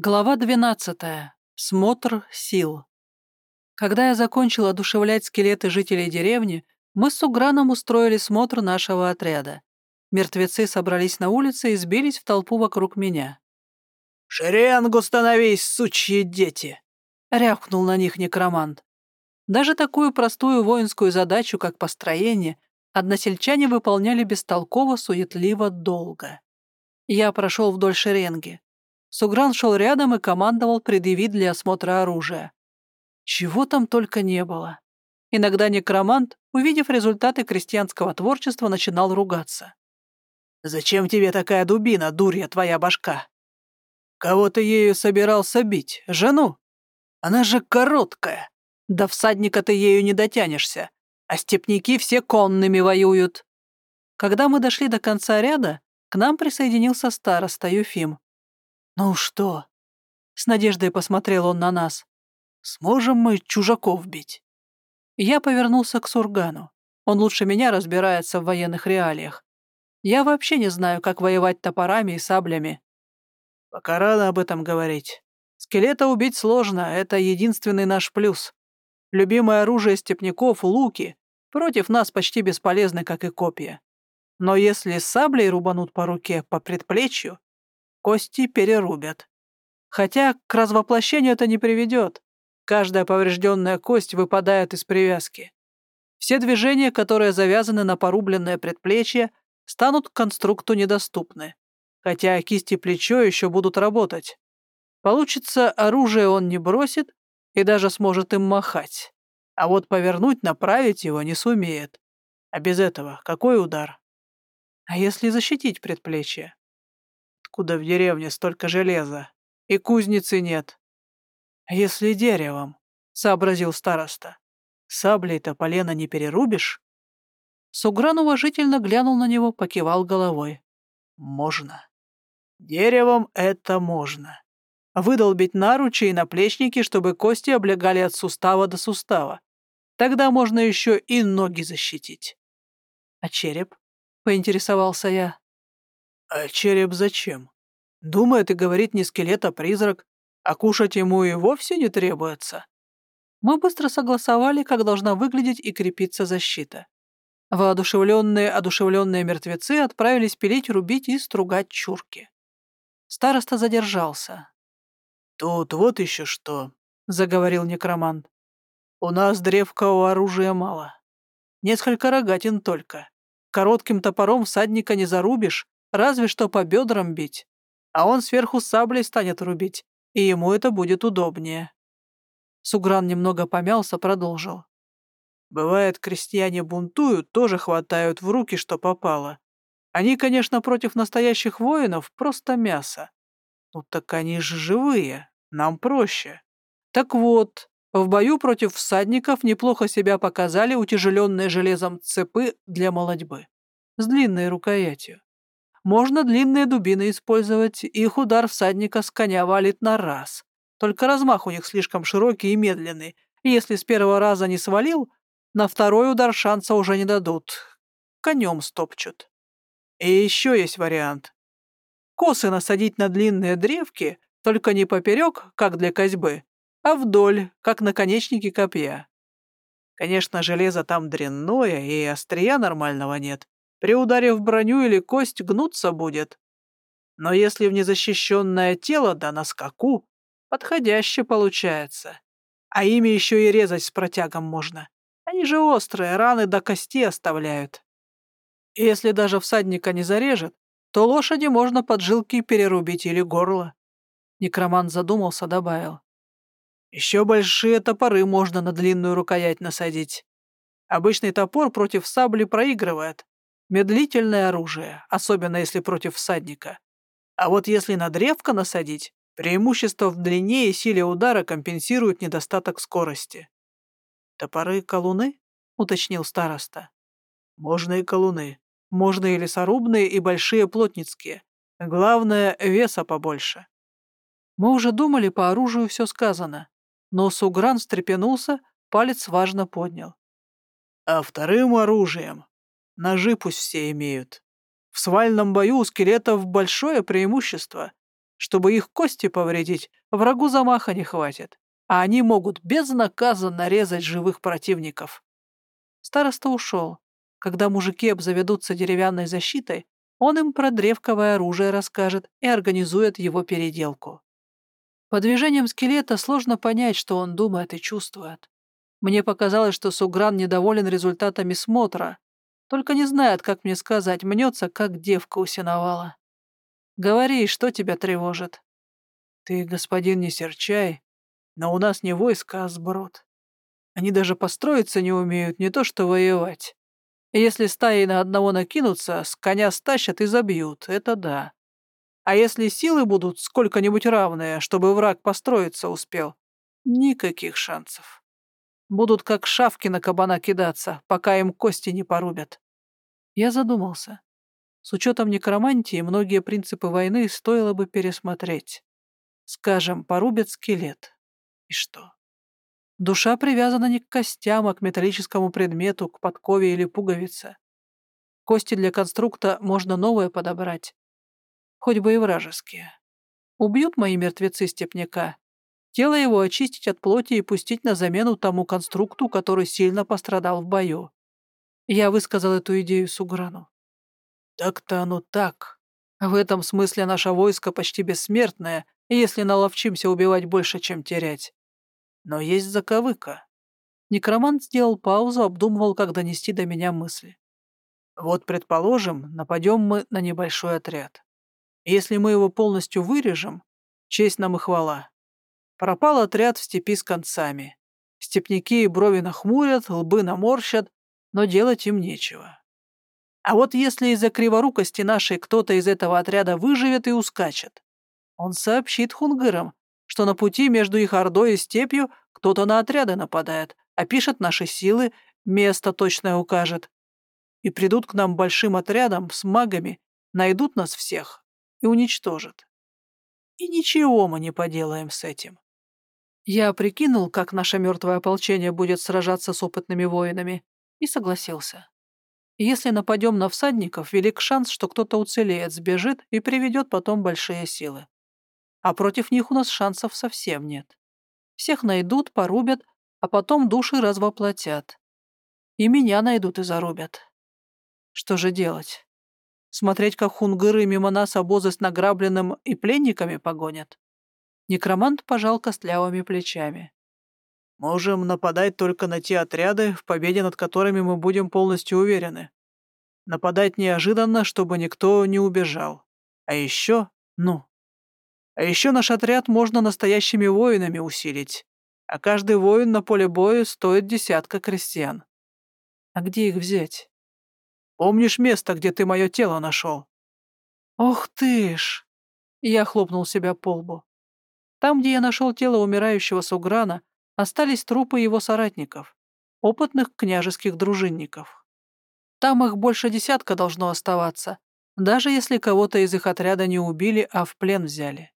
Глава 12. Смотр сил. Когда я закончил одушевлять скелеты жителей деревни, мы с Суграном устроили смотр нашего отряда. Мертвецы собрались на улице и сбились в толпу вокруг меня. «Шеренгу становись, сучьи дети!» — рявкнул на них некромант. Даже такую простую воинскую задачу, как построение, односельчане выполняли бестолково, суетливо, долго. Я прошел вдоль шеренги. Сугран шел рядом и командовал предъявить для осмотра оружия. Чего там только не было. Иногда некромант, увидев результаты крестьянского творчества, начинал ругаться. «Зачем тебе такая дубина, дурья твоя башка? Кого ты ею собирался бить? Жену? Она же короткая. До всадника ты ею не дотянешься, а степняки все конными воюют». Когда мы дошли до конца ряда, к нам присоединился староста Юфим. «Ну что?» — с надеждой посмотрел он на нас. «Сможем мы чужаков бить?» Я повернулся к Сургану. Он лучше меня разбирается в военных реалиях. Я вообще не знаю, как воевать топорами и саблями. Пока рано об этом говорить. Скелета убить сложно, это единственный наш плюс. Любимое оружие степняков — луки. Против нас почти бесполезны, как и копья. Но если саблей рубанут по руке, по предплечью, кости перерубят. Хотя к развоплощению это не приведет. Каждая поврежденная кость выпадает из привязки. Все движения, которые завязаны на порубленное предплечье, станут конструкту недоступны. Хотя кисти плечо еще будут работать. Получится, оружие он не бросит и даже сможет им махать. А вот повернуть, направить его не сумеет. А без этого какой удар? А если защитить предплечье? Откуда в деревне столько железа? И кузницы нет. А если деревом? Сообразил староста. Саблей-то полено не перерубишь? Сугран уважительно глянул на него, покивал головой. Можно. Деревом это можно. Выдолбить наручи и наплечники, чтобы кости облегали от сустава до сустава. Тогда можно еще и ноги защитить. А череп? Поинтересовался я. А череп зачем? Думает и говорит не скелет, а призрак, а кушать ему и вовсе не требуется. Мы быстро согласовали, как должна выглядеть и крепиться защита. Воодушевленные, одушевленные мертвецы отправились пилить, рубить и стругать чурки. Староста задержался. «Тут вот еще что», — заговорил некромант. «У нас древка оружия мало. Несколько рогатин только. Коротким топором всадника не зарубишь, разве что по бедрам бить. А он сверху саблей станет рубить, и ему это будет удобнее. Сугран немного помялся, продолжил. Бывает, крестьяне бунтуют, тоже хватают в руки, что попало. Они, конечно, против настоящих воинов просто мясо. Ну так они же живые, нам проще. Так вот, в бою против всадников неплохо себя показали утяжеленные железом цепы для молодьбы с длинной рукоятью. Можно длинные дубины использовать, их удар всадника с коня валит на раз. Только размах у них слишком широкий и медленный, если с первого раза не свалил, на второй удар шанса уже не дадут. Конем стопчут. И еще есть вариант. Косы насадить на длинные древки, только не поперек, как для козьбы, а вдоль, как наконечники копья. Конечно, железо там дрянное, и острия нормального нет, при ударе в броню или кость гнуться будет. Но если в незащищенное тело, да на скаку, подходяще получается. А ими еще и резать с протягом можно. Они же острые, раны до кости оставляют. И если даже всадника не зарежет, то лошади можно поджилки перерубить или горло. Некромант задумался, добавил. Еще большие топоры можно на длинную рукоять насадить. Обычный топор против сабли проигрывает, Медлительное оружие, особенно если против всадника. А вот если на древко насадить, преимущество в длине и силе удара компенсирует недостаток скорости. «Топоры колуны?» — уточнил староста. «Можно и колуны. Можно и лесорубные, и большие плотницкие. Главное, веса побольше». Мы уже думали, по оружию все сказано. Но Сугран встрепенулся, палец важно поднял. «А вторым оружием Ножи пусть все имеют. В свальном бою у скелетов большое преимущество. Чтобы их кости повредить, врагу замаха не хватит, а они могут безнаказанно резать живых противников. Староста ушел. Когда мужики обзаведутся деревянной защитой, он им про древковое оружие расскажет и организует его переделку. По движениям скелета сложно понять, что он думает и чувствует. Мне показалось, что Сугран недоволен результатами смотра, только не знает, как мне сказать, мнется, как девка усиновала. Говори, что тебя тревожит? Ты, господин, не серчай, но у нас не войско, а сброд. Они даже построиться не умеют, не то что воевать. И если стаи на одного накинутся, с коня стащат и забьют, это да. А если силы будут сколько-нибудь равные, чтобы враг построиться успел, никаких шансов. Будут как шавки на кабана кидаться, пока им кости не порубят. Я задумался. С учетом некромантии многие принципы войны стоило бы пересмотреть. Скажем, порубят скелет. И что? Душа привязана не к костям, а к металлическому предмету, к подкове или пуговице. Кости для конструкта можно новые подобрать хоть бы и вражеские. Убьют мои мертвецы степняка. Тело его очистить от плоти и пустить на замену тому конструкту, который сильно пострадал в бою. Я высказал эту идею Суграну. Так-то оно так. В этом смысле наше войско почти бессмертное, если наловчимся убивать больше, чем терять. Но есть заковыка. Некромант сделал паузу, обдумывал, как донести до меня мысли. Вот, предположим, нападем мы на небольшой отряд. Если мы его полностью вырежем, честь нам и хвала. Пропал отряд в степи с концами. Степняки и брови нахмурят, лбы наморщат, но делать им нечего. А вот если из-за криворукости нашей кто-то из этого отряда выживет и ускачет, он сообщит хунгырам, что на пути между их ордой и степью кто-то на отряды нападает, опишет наши силы, место точное укажет. И придут к нам большим отрядом с магами, найдут нас всех, и уничтожит. И ничего мы не поделаем с этим. Я прикинул, как наше мертвое ополчение будет сражаться с опытными воинами, и согласился. Если нападем на всадников, велик шанс, что кто-то уцелеет, сбежит и приведет потом большие силы. А против них у нас шансов совсем нет. Всех найдут, порубят, а потом души развоплотят. И меня найдут и зарубят. Что же делать? Смотреть, как хунгыры мимо нас обозы с награбленным и пленниками погонят. Некромант пожал костлявыми плечами. «Можем нападать только на те отряды, в победе над которыми мы будем полностью уверены. Нападать неожиданно, чтобы никто не убежал. А еще, ну... А еще наш отряд можно настоящими воинами усилить, а каждый воин на поле боя стоит десятка крестьян. А где их взять? Помнишь место, где ты мое тело нашел?» «Ох ты ж!» Я хлопнул себя по лбу. Там, где я нашел тело умирающего Суграна, остались трупы его соратников, опытных княжеских дружинников. Там их больше десятка должно оставаться, даже если кого-то из их отряда не убили, а в плен взяли.